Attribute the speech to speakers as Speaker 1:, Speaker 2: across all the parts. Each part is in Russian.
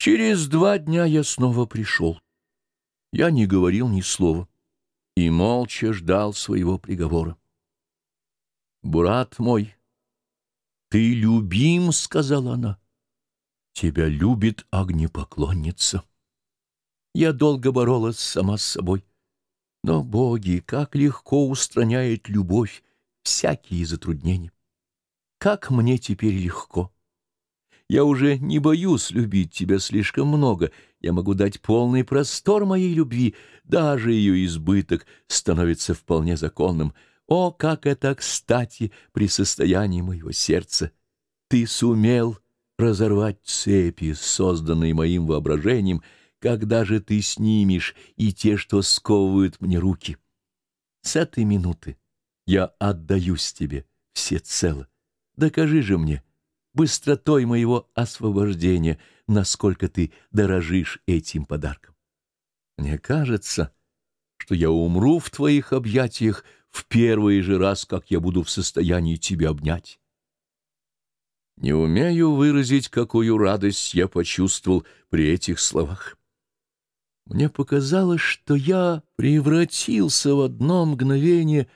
Speaker 1: Через два дня я снова пришел. Я не говорил ни слова и молча ждал своего приговора. «Брат мой, ты любим», — сказала она. «Тебя любит огнепоклонница». Я долго боролась сама с собой. Но, боги, как легко устраняет любовь всякие затруднения. Как мне теперь легко. Я уже не боюсь любить тебя слишком много. Я могу дать полный простор моей любви. Даже ее избыток становится вполне законным. О, как это кстати при состоянии моего сердца! Ты сумел разорвать цепи, созданные моим воображением, когда же ты снимешь и те, что сковывают мне руки? С этой минуты я отдаюсь тебе всецело. Докажи же мне быстротой моего освобождения, насколько ты дорожишь этим подарком. Мне кажется, что я умру в твоих объятиях в первый же раз, как я буду в состоянии тебя обнять. Не умею выразить, какую радость я почувствовал при этих словах. Мне показалось, что я превратился в одно мгновение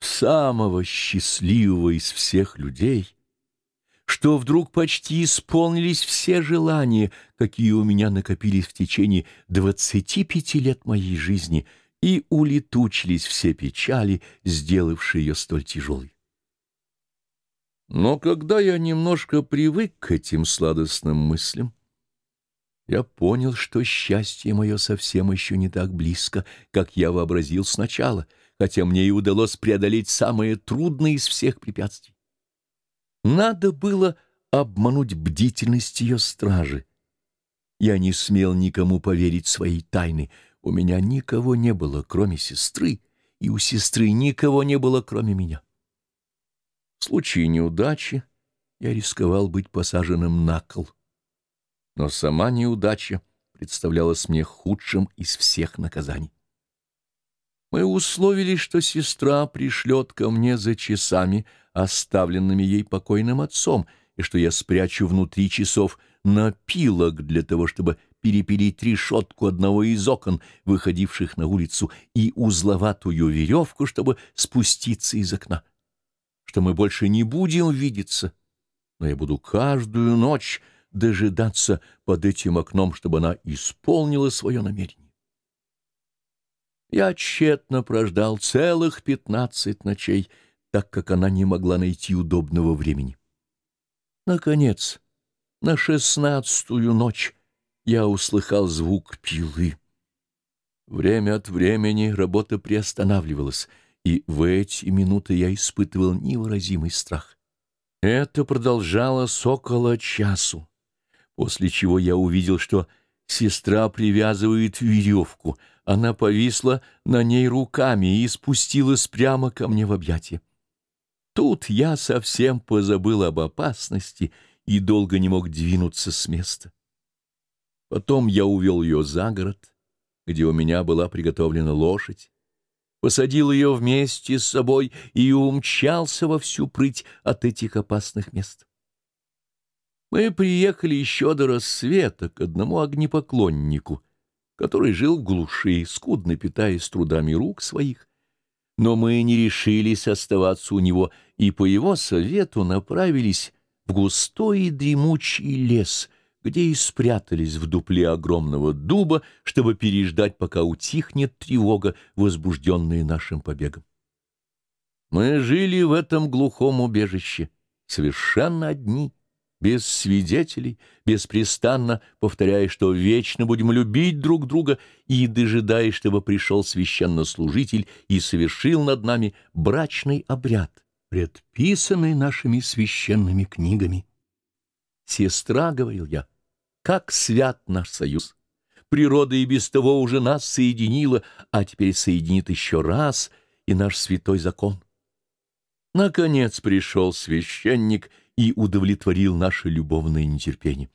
Speaker 1: в самого счастливого из всех людей, что вдруг почти исполнились все желания, какие у меня накопились в течение двадцати пяти лет моей жизни, и улетучились все печали, сделавшие ее столь тяжелой. Но когда я немножко привык к этим сладостным мыслям, я понял, что счастье мое совсем еще не так близко, как я вообразил сначала, хотя мне и удалось преодолеть самые трудные из всех препятствий. Надо было обмануть бдительность ее стражи. Я не смел никому поверить своей тайны. У меня никого не было, кроме сестры, и у сестры никого не было, кроме меня. В случае неудачи я рисковал быть посаженным на кол но сама неудача представлялась мне худшим из всех наказаний. Мы условились, что сестра пришлет ко мне за часами, оставленными ей покойным отцом, и что я спрячу внутри часов напилок для того, чтобы перепилить решетку одного из окон, выходивших на улицу, и узловатую веревку, чтобы спуститься из окна. Что мы больше не будем видеться, но я буду каждую ночь дожидаться под этим окном, чтобы она исполнила свое намерение. Я тщетно прождал целых пятнадцать ночей, так как она не могла найти удобного времени. Наконец, на шестнадцатую ночь я услыхал звук пилы. Время от времени работа приостанавливалась, и в эти минуты я испытывал невыразимый страх. Это продолжалось около часу после чего я увидел, что сестра привязывает веревку. Она повисла на ней руками и спустилась прямо ко мне в объятия. Тут я совсем позабыл об опасности и долго не мог двинуться с места. Потом я увел ее за город, где у меня была приготовлена лошадь, посадил ее вместе с собой и умчался во всю прыть от этих опасных мест. Мы приехали еще до рассвета к одному огнепоклоннику, который жил в глуши, скудно питаясь трудами рук своих. Но мы не решились оставаться у него, и по его совету направились в густой и дремучий лес, где и спрятались в дупле огромного дуба, чтобы переждать, пока утихнет тревога, возбужденная нашим побегом. Мы жили в этом глухом убежище, совершенно одни — без свидетелей, беспрестанно повторяя, что вечно будем любить друг друга, и дожидаясь, чтобы пришел священнослужитель и совершил над нами брачный обряд, предписанный нашими священными книгами. «Сестра», — говорил я, — «как свят наш союз! Природа и без того уже нас соединила, а теперь соединит еще раз и наш святой закон». Наконец пришел священник — и удовлетворил наше любовное нетерпение.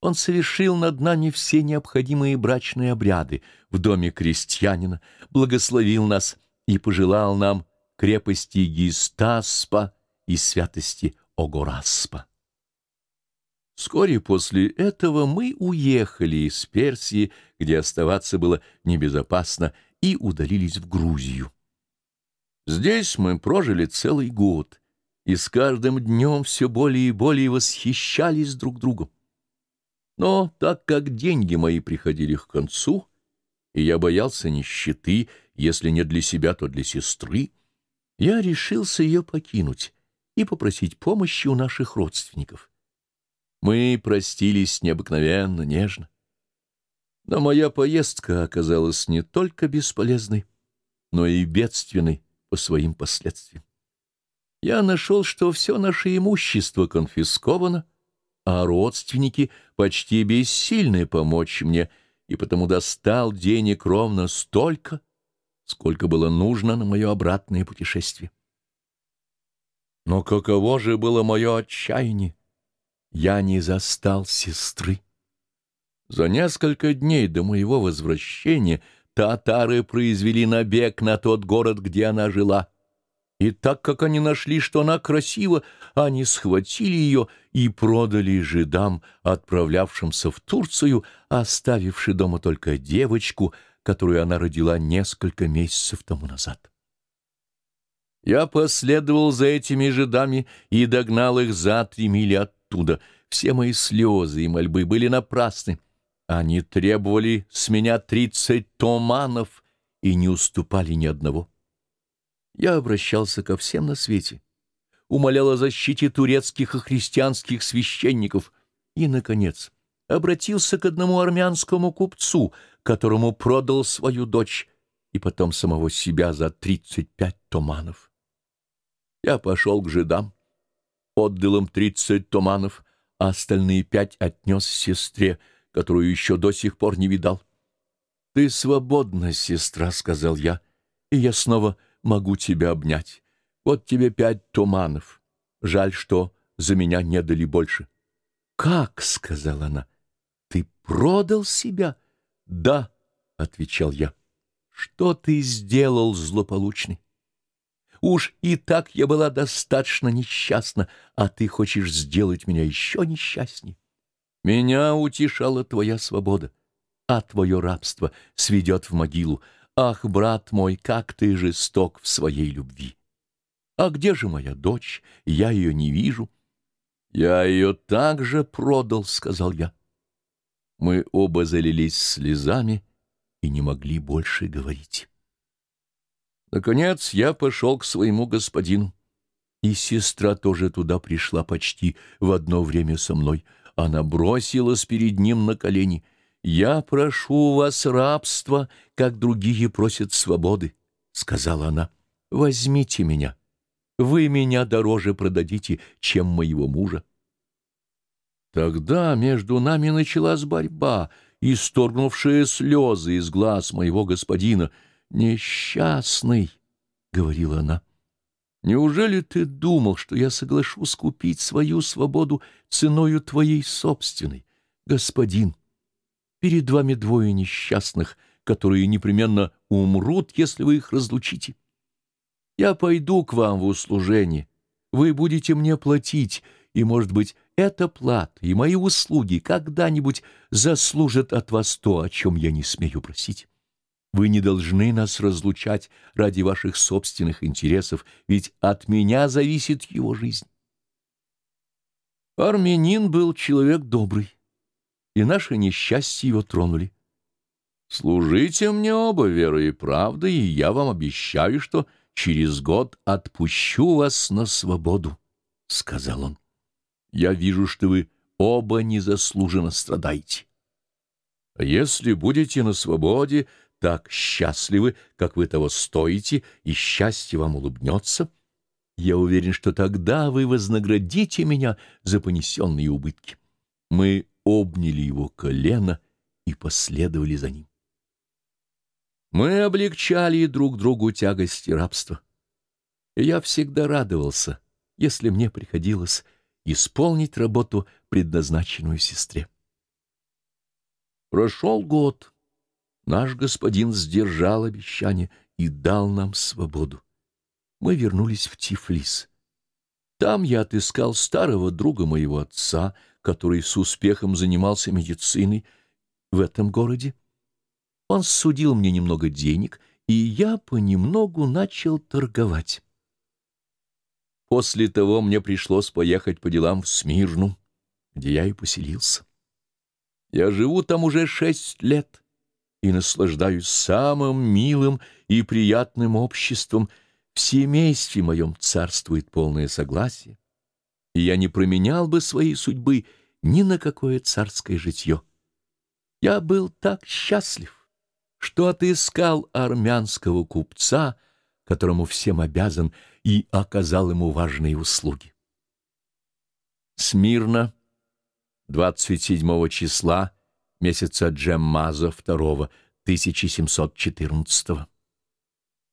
Speaker 1: Он совершил над нами все необходимые брачные обряды в доме крестьянина, благословил нас и пожелал нам крепости Гистаспа и святости Огораспа. Вскоре после этого мы уехали из Персии, где оставаться было небезопасно, и удалились в Грузию. Здесь мы прожили целый год, и с каждым днем все более и более восхищались друг другом. Но так как деньги мои приходили к концу, и я боялся нищеты, если не для себя, то для сестры, я решился ее покинуть и попросить помощи у наших родственников. Мы простились необыкновенно нежно. Но моя поездка оказалась не только бесполезной, но и бедственной по своим последствиям. Я нашел, что все наше имущество конфисковано, а родственники почти бессильны помочь мне, и потому достал денег ровно столько, сколько было нужно на мое обратное путешествие. Но каково же было мое отчаяние! Я не застал сестры. За несколько дней до моего возвращения татары произвели набег на тот город, где она жила — и так как они нашли, что она красива, они схватили ее и продали жидам, отправлявшимся в Турцию, оставивши дома только девочку, которую она родила несколько месяцев тому назад. Я последовал за этими жидами и догнал их за три мили оттуда. Все мои слезы и мольбы были напрасны. Они требовали с меня тридцать томанов и не уступали ни одного. Я обращался ко всем на свете, умолял о защите турецких и христианских священников и, наконец, обратился к одному армянскому купцу, которому продал свою дочь и потом самого себя за тридцать пять томанов. Я пошел к жидам, отдал им тридцать томанов, а остальные пять отнес сестре, которую еще до сих пор не видал. «Ты свободна, сестра», — сказал я, и я снова могу тебя обнять. Вот тебе пять туманов. Жаль, что за меня не дали больше. — Как? — сказала она. — Ты продал себя? — Да, — отвечал я. — Что ты сделал, злополучный? Уж и так я была достаточно несчастна, а ты хочешь сделать меня еще несчастней. Меня утешала твоя свобода, а твое рабство сведет в могилу. Ах, брат мой, как ты жесток в своей любви! А где же моя дочь? Я ее не вижу. Я ее также продал, — сказал я. Мы оба залились слезами и не могли больше говорить. Наконец я пошел к своему господину, и сестра тоже туда пришла почти в одно время со мной. Она бросилась перед ним на колени — «Я прошу у вас рабства, как другие просят свободы», — сказала она. «Возьмите меня. Вы меня дороже продадите, чем моего мужа». Тогда между нами началась борьба, исторгнувшая слезы из глаз моего господина. «Несчастный», — говорила она, — «неужели ты думал, что я соглашусь купить свою свободу ценою твоей собственной, господин?» Перед вами двое несчастных, которые непременно умрут, если вы их разлучите. Я пойду к вам в услужение. Вы будете мне платить, и, может быть, эта плата и мои услуги когда-нибудь заслужат от вас то, о чем я не смею просить. Вы не должны нас разлучать ради ваших собственных интересов, ведь от меня зависит его жизнь. Армянин был человек добрый и наши несчастья его тронули. Служите мне оба верой и правдой, и я вам обещаю, что через год отпущу вас на свободу, — сказал он. Я вижу, что вы оба незаслуженно страдаете. А если будете на свободе, так счастливы, как вы того стоите, и счастье вам улыбнется, я уверен, что тогда вы вознаградите меня за понесенные убытки. Мы обняли колено и последовали за ним. Мы облегчали друг другу тягости рабства. Я всегда радовался, если мне приходилось исполнить работу, предназначенную сестре. Прошел год. Наш господин сдержал обещание и дал нам свободу. Мы вернулись в Тифлис. Там я отыскал старого друга моего отца, который с успехом занимался медициной в этом городе. Он судил мне немного денег, и я понемногу начал торговать. После того мне пришлось поехать по делам в Смирну, где я и поселился. Я живу там уже шесть лет и наслаждаюсь самым милым и приятным обществом. В семействе моем царствует полное согласие, и я не променял бы своей судьбы ни на какое царское житье. Я был так счастлив, что отыскал армянского купца, которому всем обязан, и оказал ему важные услуги. Смирно, 27 числа месяца Джеммаза II 1714